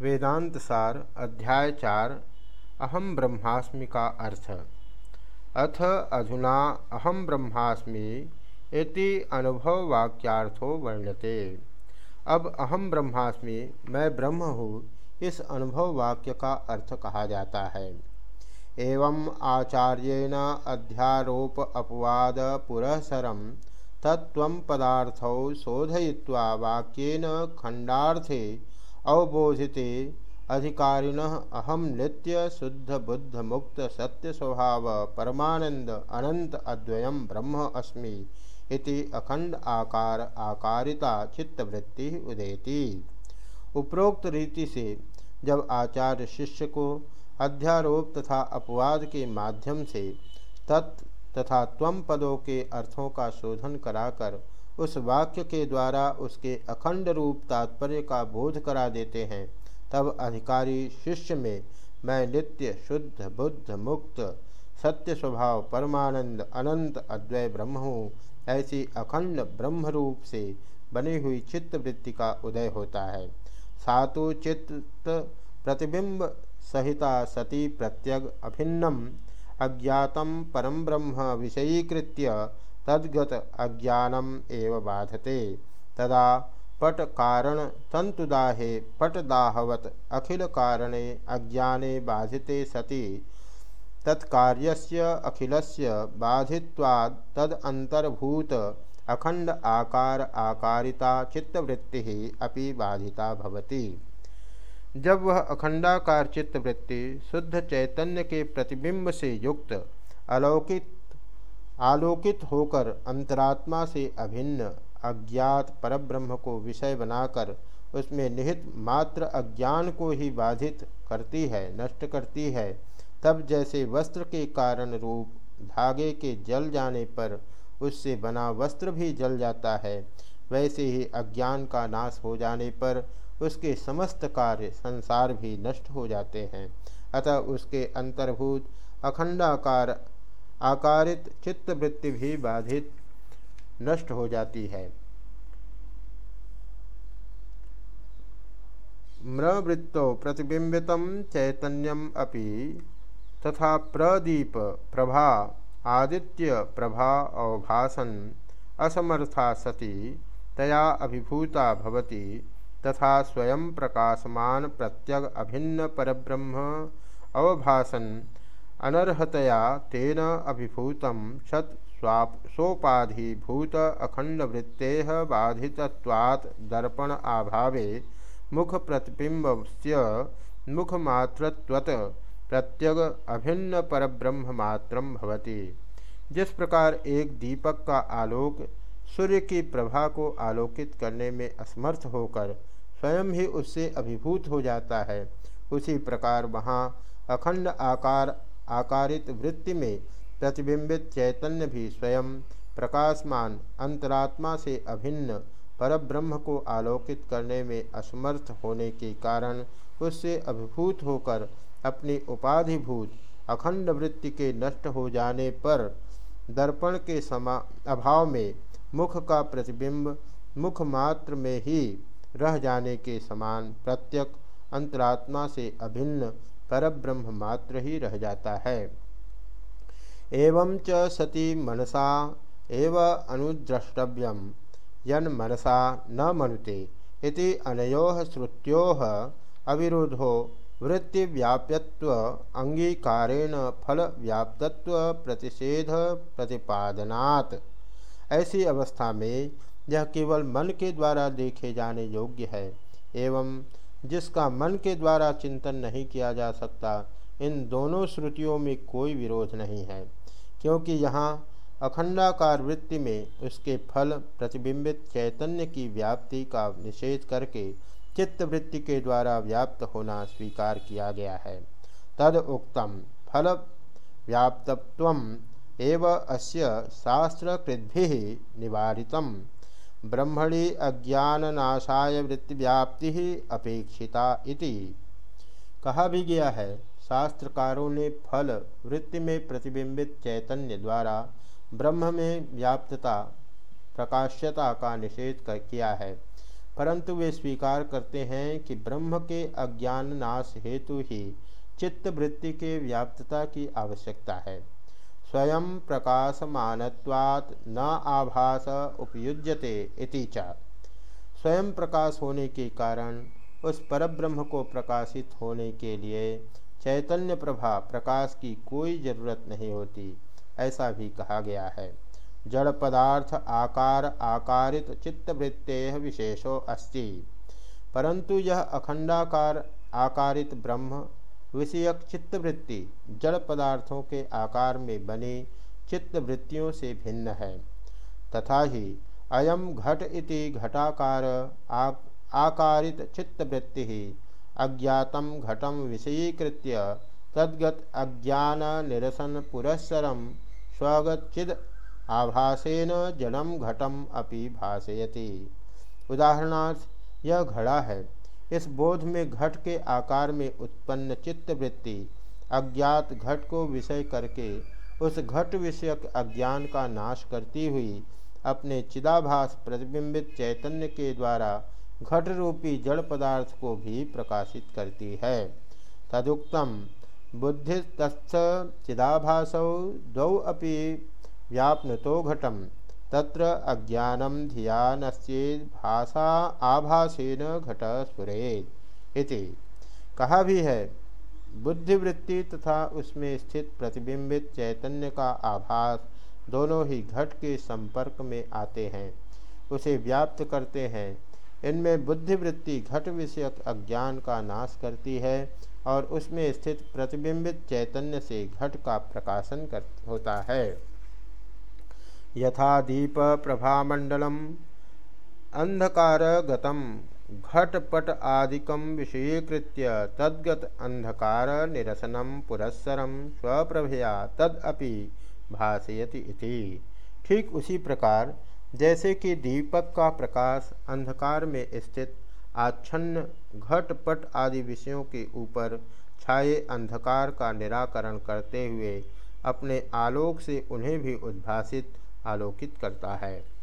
वेदांत सार, अध्याय चार अहम ब्रह्मास्मि का अर्थ। अथ अधुना अहम ब्रह्मास्मि इति अनुभव वाक्यार्थो वर्ण्यते अब अहम ब्रह्मास्मि, मैं ब्रह्म हूँ, इस अनुभव वाक्य का अर्थ कहा जाता है। एवं आचार्येण अध्यारोप अपवाद पुरःसरम तत्व पदार्थौ शोधय्वा वाक्यन खंडार्थे अवबोधिते अधिकारिण अहम नित्य शुद्ध बुद्ध मुक्त सत्य स्वभाव परमानंद अनंत अद्वयम ब्रह्म अस्मि इति अखंड आकार आकारिता चित्तवृत्ति उदेति। उपरोक्त रीति से जब आचार्य शिष्य को अध्यारोप तथा अपवाद के माध्यम से तत् तथा त्वम पदों के अर्थों का शोधन कराकर उस वाक्य के द्वारा उसके अखंड रूप तात्पर्य का बोध करा देते हैं। तब अधिकारी शिष्य में, मैं नित्य शुद्ध, बुद्ध, मुक्त, सत्य स्वभाव, परमानंद, अनंत अद्वय ब्रह्म हूँ, ऐसी अखंड ब्रह्म रूप से बनी हुई चित्तवृत्ति का उदय होता है। सातु चित्त प्रतिबिंब सहिता सती प्रत्यग अभिन्नम, अज्ञातम परम ब्रह्म विषयीकृत्य तद्गत अज्ञानम एव बाधते। तदा पट कारण तंतुदाहे पटदाहवत अखिल कारणे अज्ञाने बाधिते सति। तत्कार्यस्य अखिलस्य बाधित्वात् तदंतर्भूत अखंड आकार आकारिता चित्तवृत्ति अपि बाधिता भवति। जब वह अखंडाकार चित्तवृत्ति शुद्ध चैतन्य के प्रतिबिंब से युक्त अलौकिक आलोकित होकर अंतरात्मा से अभिन्न अज्ञात परब्रह्म को विषय बनाकर उसमें निहित मात्र अज्ञान को ही बाधित करती है, नष्ट करती है। तब जैसे वस्त्र के कारण रूप धागे के जल जाने पर उससे बना वस्त्र भी जल जाता है, वैसे ही अज्ञान का नाश हो जाने पर उसके समस्त कार्य संसार भी नष्ट हो जाते हैं। अतः उसके अंतर्भूत अखंडाकार आकारित चित्तवृत्ति भी बाधित नष्ट हो जाती है। म्रवृत्तो प्रतिबिंबित चैतन्यम अपि तथा प्रदीप, प्रभा, आदित्य, प्रभा अवभासन, असमर्था सती तया अभिभूता भवति तथा स्वयं प्रकाशमान प्रत्यग अभिन्न परब्रह्म अवभासन अनर्हतया तेन अभिभूत सत् सोपाधिभूत अखंडवृत्ते बाधितवात् दर्पण आभावे मुख प्रतिबिंब से मुखमात्रत्वत प्रत्यग अभिन्न परब्रह्म मात्रम भवति। जिस प्रकार एक दीपक का आलोक सूर्य की प्रभा को आलोकित करने में असमर्थ होकर स्वयं ही उससे अभिभूत हो जाता है, उसी प्रकार वहाँ अखंड आकार आकारित वृत्ति में प्रतिबिंबित चैतन्य भी स्वयं प्रकाशमान अंतरात्मा से अभिन्न परब्रह्म को आलोकित करने में असमर्थ होने के कारण उससे अभिभूत होकर अपनी उपाधिभूत अखंड वृत्ति के नष्ट हो जाने पर दर्पण के समा, अभाव में मुख का प्रतिबिंब मुख मात्र में ही रह जाने के समान प्रत्यक अंतरात्मा से अभिन्न परब्रह्म मात्र ही रह जाता है। एवं च सती मनसा एव अनुद्रष्टव्यम यन मनसा न मनुते इति अनयो श्रुत्यो अविरोधो वृत्तिव्याप्यत्व अंगीकारेण फल व्याप्तत्व प्रतिषेध प्रतिपादनात्। ऐसी अवस्था में यह केवल मन के द्वारा देखे जाने योग्य है, एवं जिसका मन के द्वारा चिंतन नहीं किया जा सकता, इन दोनों श्रुतियों में कोई विरोध नहीं है, क्योंकि यहाँ अखंडाकार वृत्ति में उसके फल प्रतिबिंबित चैतन्य की व्याप्ति का निषेध करके चित्त वृत्ति के द्वारा व्याप्त होना स्वीकार किया गया है। तद उक्तम फल व्याप्तत्व एवं अस्य शास्त्रकृद्भि निवारितम। ब्रह्मणि अज्ञाननाशाय वृत्तिव्याप्ति ही अपेक्षिता इति। कहा भी गया है, शास्त्रकारों ने फल वृत्ति में प्रतिबिंबित चैतन्य द्वारा ब्रह्म में व्याप्तता, प्रकाश्यता का निषेध कर किया है। परंतु वे स्वीकार करते हैं कि ब्रह्म के अज्ञान नाश हेतु ही चित्त वृत्ति के व्याप्तता की आवश्यकता है। स्वयं प्रकाशमानत्वात् न आभास उपयुज्यते इति च। स्वयं प्रकाश होने के कारण, उस परब्रह्म को प्रकाशित होने के लिए चैतन्य प्रभा प्रकाश की कोई ज़रूरत नहीं होती, ऐसा भी कहा गया है। जड़ पदार्थ आकार आकारित चित्तवृत्ते विशेषो अस्ति। परंतु यह अखंडाकार आकारित ब्रह्म विषयक चित्तवृत्ति जड़ पदार्थों के आकार में बनी चित्तवृत्तियों से भिन्न है। तथा ही अयम घट इति घटाकार आकारित चित्तवृत्ति अज्ञात घटम विषयीकृत्य तद्गत अज्ञान निरसन पुरस्सरम स्वगचिद आभासेन जड़म घटम अपि भाषयति उदाहरणार्थ, यह घड़ा है। इस बोध में घट के आकार में उत्पन्न चित्तवृत्ति अज्ञात घट को विषय करके उस घट विषयक अज्ञान का नाश करती हुई अपने चिदाभास प्रतिबिंबित चैतन्य के द्वारा घट रूपी जड़ पदार्थ को भी प्रकाशित करती है। तदुक्तम बुद्धि तस्थ चिदाभासौ द्वौ अपि व्याप्नुतो घटम। तत्र अज्ञानम धियानश्चेद भाषा आभासेन घट इति। कहा भी है, बुद्धिवृत्ति तथा उसमें स्थित प्रतिबिंबित चैतन्य का आभास दोनों ही घट के संपर्क में आते हैं, उसे व्याप्त करते हैं। इनमें बुद्धिवृत्ति घट विषयक अज्ञान का नाश करती है और उसमें स्थित प्रतिबिंबित चैतन्य से घट का प्रकाशन कर, होता है। यथा दीप प्रभामंडलम अंधकार गतम घटपट आदिकम विषयीकृत्य तद्गत अंधकार निरसनम पुरस्सरम स्वप्रभया तदपि भाषयति इति। ठीक उसी प्रकार, जैसे कि दीपक का प्रकाश अंधकार में स्थित आच्छन्न घटपट आदि विषयों के ऊपर छाए अंधकार का निराकरण करते हुए अपने आलोक से उन्हें भी उद्भासित आलोकित करता है।